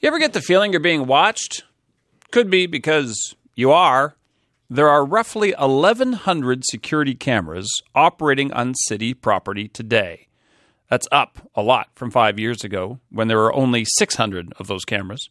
You ever get the feeling you're being watched? Could be because you are. There are roughly 1,100 security cameras operating on city property today. That's up a lot from five years ago when there were only 600 of those cameras.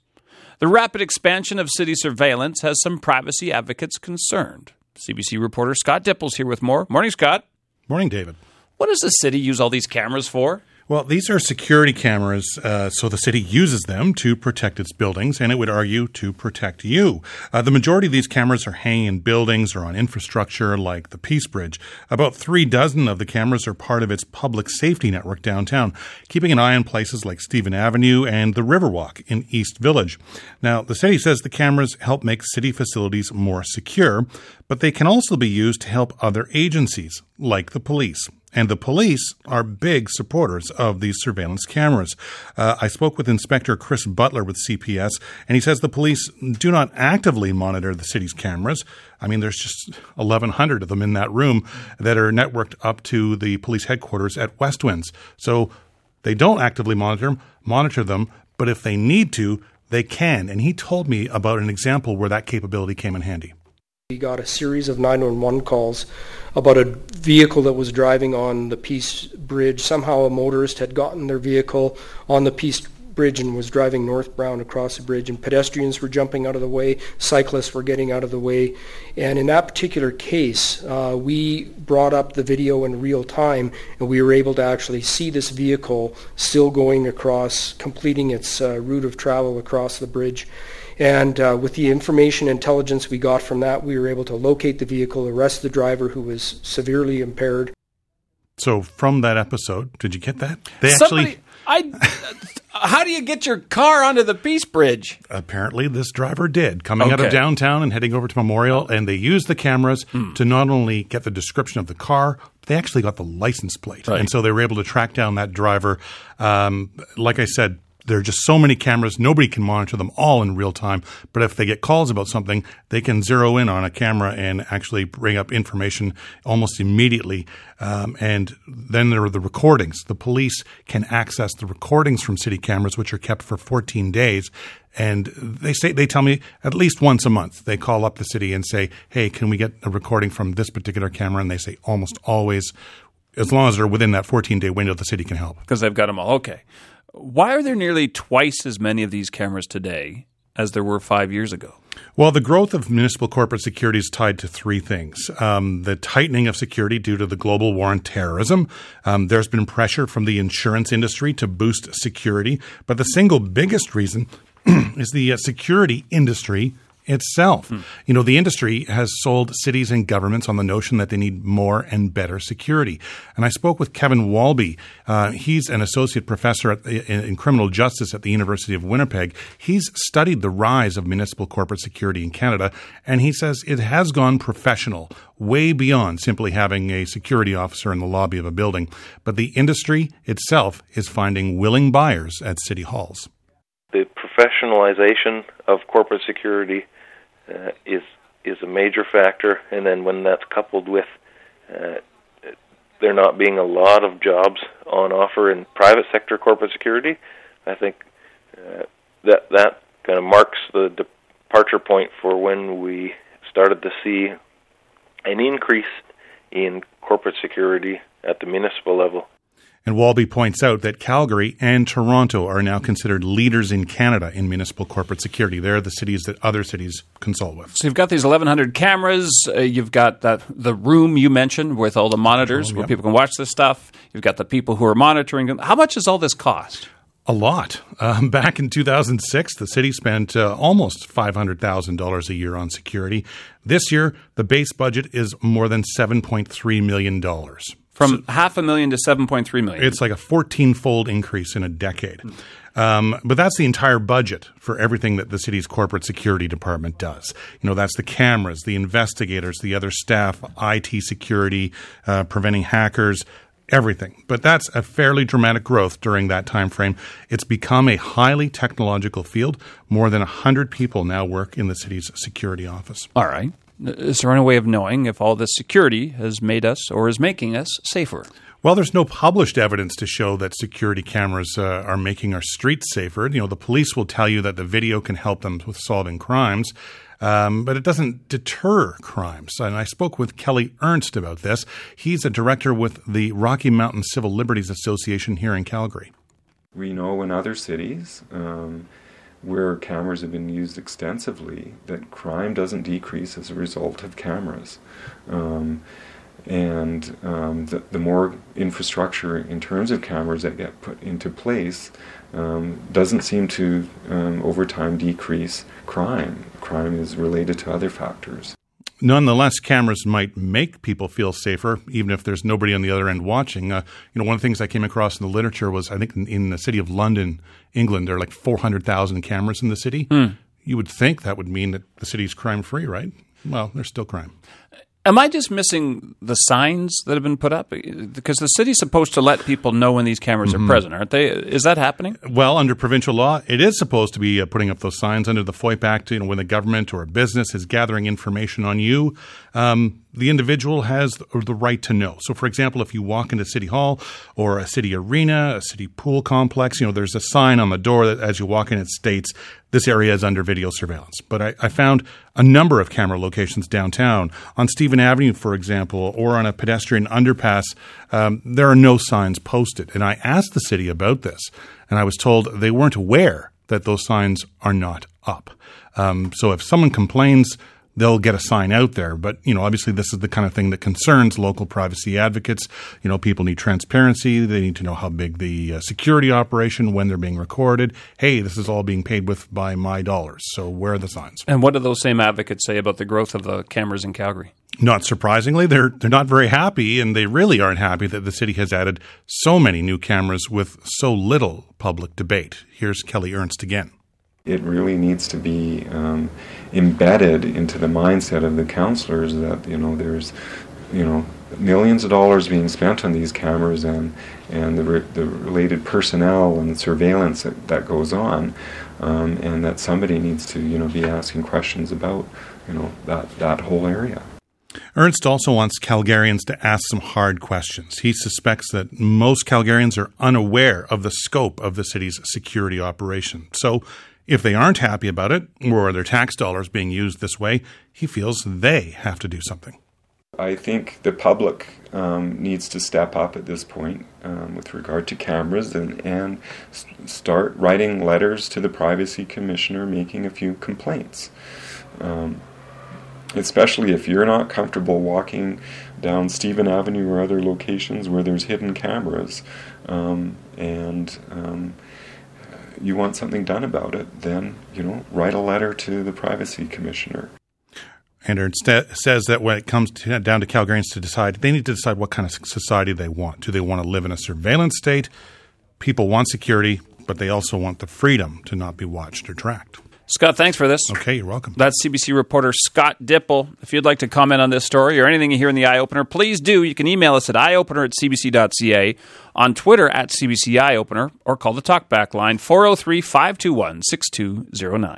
The rapid expansion of city surveillance has some privacy advocates concerned. CBC reporter Scott Dippel's here with more. Morning, Scott. Morning, David. What does the city use all these cameras for? Well, these are security cameras, uh, so the city uses them to protect its buildings, and it would argue to protect you. Uh, the majority of these cameras are hanging in buildings or on infrastructure like the Peace Bridge. About three dozen of the cameras are part of its public safety network downtown, keeping an eye on places like Stephen Avenue and the Riverwalk in East Village. Now, the city says the cameras help make city facilities more secure, but they can also be used to help other agencies, like the police. And the police are big supporters of these surveillance cameras. Uh, I spoke with Inspector Chris Butler with CPS, and he says the police do not actively monitor the city's cameras. I mean, there's just 1,100 of them in that room that are networked up to the police headquarters at Westwinds. So they don't actively monitor monitor them, but if they need to, they can. And he told me about an example where that capability came in handy. We got a series of 911 calls about a vehicle that was driving on the Peace Bridge. Somehow a motorist had gotten their vehicle on the Peace Bridge and was driving northbound across the bridge, and pedestrians were jumping out of the way, cyclists were getting out of the way. And in that particular case, uh, we brought up the video in real time, and we were able to actually see this vehicle still going across, completing its uh, route of travel across the bridge. And uh, with the information intelligence we got from that, we were able to locate the vehicle, arrest the driver who was severely impaired. So from that episode, did you get that? They Somebody, actually I How do you get your car onto the Peace Bridge? Apparently, this driver did, coming okay. out of downtown and heading over to Memorial, and they used the cameras mm. to not only get the description of the car, they actually got the license plate. Right. And so they were able to track down that driver. Um, like I said, there are just so many cameras. Nobody can monitor them all in real time. But if they get calls about something, they can zero in on a camera and actually bring up information almost immediately. Um, and then there are the recordings. The police can access the recordings from city cameras, which are kept for 14 days. And they say they tell me at least once a month they call up the city and say, "Hey, can we get a recording from this particular camera?" And they say almost always, as long as they're within that 14 day window, the city can help because they've got them all. Okay. Why are there nearly twice as many of these cameras today as there were five years ago? Well, the growth of municipal corporate security is tied to three things. Um, the tightening of security due to the global war on terrorism. Um, there's been pressure from the insurance industry to boost security. But the single biggest reason is the uh, security industry itself. Hmm. You know, the industry has sold cities and governments on the notion that they need more and better security. And I spoke with Kevin Walby. Uh, he's an associate professor the, in, in, criminal justice at the University of Winnipeg. He's studied the rise of municipal corporate security in Canada, and he says it has gone professional, way beyond simply having a security officer in the lobby of a building. But the industry itself is finding willing buyers at city halls. The professionalization of corporate security uh, is is a major factor, and then when that's coupled with uh, there not being a lot of jobs on offer in private sector corporate security, I think uh, that that kind of marks the departure point for when we started to see an increase in corporate security at the municipal level. And Walby points out that Calgary and Toronto are now considered leaders in Canada in municipal corporate security. They're the cities that other cities consult with. So you've got these 1,100 cameras. Uh, you've got that the room you mentioned with all the monitors where yep. people can watch this stuff. You've got the people who are monitoring them. How much does all this cost? A lot. Um, back in 2006, the city spent uh, almost $500,000 a year on security. This year, the base budget is more than $7.3 million. From so, half a million to 7.3 million. It's like a 14 fold increase in a decade. Um, but that's the entire budget for everything that the city's corporate security department does. You know, that's the cameras, the investigators, the other staff, IT security, uh, preventing hackers, everything. But that's a fairly dramatic growth during that time frame. It's become a highly technological field. More than 100 people now work in the city's security office. All right. Is there any way of knowing if all this security has made us or is making us safer? Well, there's no published evidence to show that security cameras uh, are making our streets safer. You know, the police will tell you that the video can help them with solving crimes. Um, but it doesn't deter crimes. And I spoke with Kelly Ernst about this. He's a director with the Rocky Mountain Civil Liberties Association here in Calgary. We know in other cities um, where cameras have been used extensively that crime doesn't decrease as a result of cameras. Um, and um, the, the, more infrastructure in terms of cameras that get put into place um, doesn't seem to, um, over time, decrease crime. Crime is related to other factors. Nonetheless, cameras might make people feel safer, even if there's nobody on the other end watching. Uh, you know, one of the things I came across in the literature was I think in, in the city of London, England, there are like 400,000 cameras in the city. Hmm. You would think that would mean that the city's crime free, right? Well, there's still crime. Am I just missing the signs that have been put up? Because the city's supposed to let people know when these cameras mm-hmm. are present, aren't they? Is that happening? Well, under provincial law, it is supposed to be uh, putting up those signs under the FOIP Act. You know, when the government or a business is gathering information on you, um, the individual has the right to know. So, for example, if you walk into City Hall or a city arena, a city pool complex, you know, there's a sign on the door that as you walk in, it states this area is under video surveillance. But I, I found a number of camera locations downtown. On Stephen Avenue, for example, or on a pedestrian underpass, um, there are no signs posted. And I asked the city about this, and I was told they weren't aware that those signs are not up. Um, so if someone complains, they'll get a sign out there. But, you know, obviously this is the kind of thing that concerns local privacy advocates. You know, people need transparency. They need to know how big the uh, security operation, when they're being recorded. Hey, this is all being paid with by my dollars. So where are the signs? And what do those same advocates say about the growth of the cameras in Calgary? Not surprisingly, they're they're not very happy, and they really aren't happy that the city has added so many new cameras with so little public debate. Here's Kelly Ernst again it really needs to be um, embedded into the mindset of the councillors that you know there's you know millions of dollars being spent on these cameras and and the, re- the related personnel and surveillance that, that goes on um, and that somebody needs to you know be asking questions about you know that that whole area Ernst also wants Calgarians to ask some hard questions. He suspects that most Calgarians are unaware of the scope of the city's security operation. So if they aren't happy about it, or their tax dollars being used this way, he feels they have to do something. I think the public um, needs to step up at this point um, with regard to cameras and, and start writing letters to the privacy commissioner making a few complaints. Um, especially if you're not comfortable walking down Stephen Avenue or other locations where there's hidden cameras. Um, and um, you want something done about it, then you know write a letter to the privacy commissioner. And it says that when it comes to, down to Calgarians to decide, they need to decide what kind of society they want. Do they want to live in a surveillance state? People want security, but they also want the freedom to not be watched or tracked. Scott, thanks for this. Okay, you're welcome. That's CBC reporter Scott Dippel. If you'd like to comment on this story or anything you hear in the Eye Opener, please do. You can email us at eyeopener at cbc.ca, on Twitter at CBC Eye Opener, or call the talkback line 403 521 6209.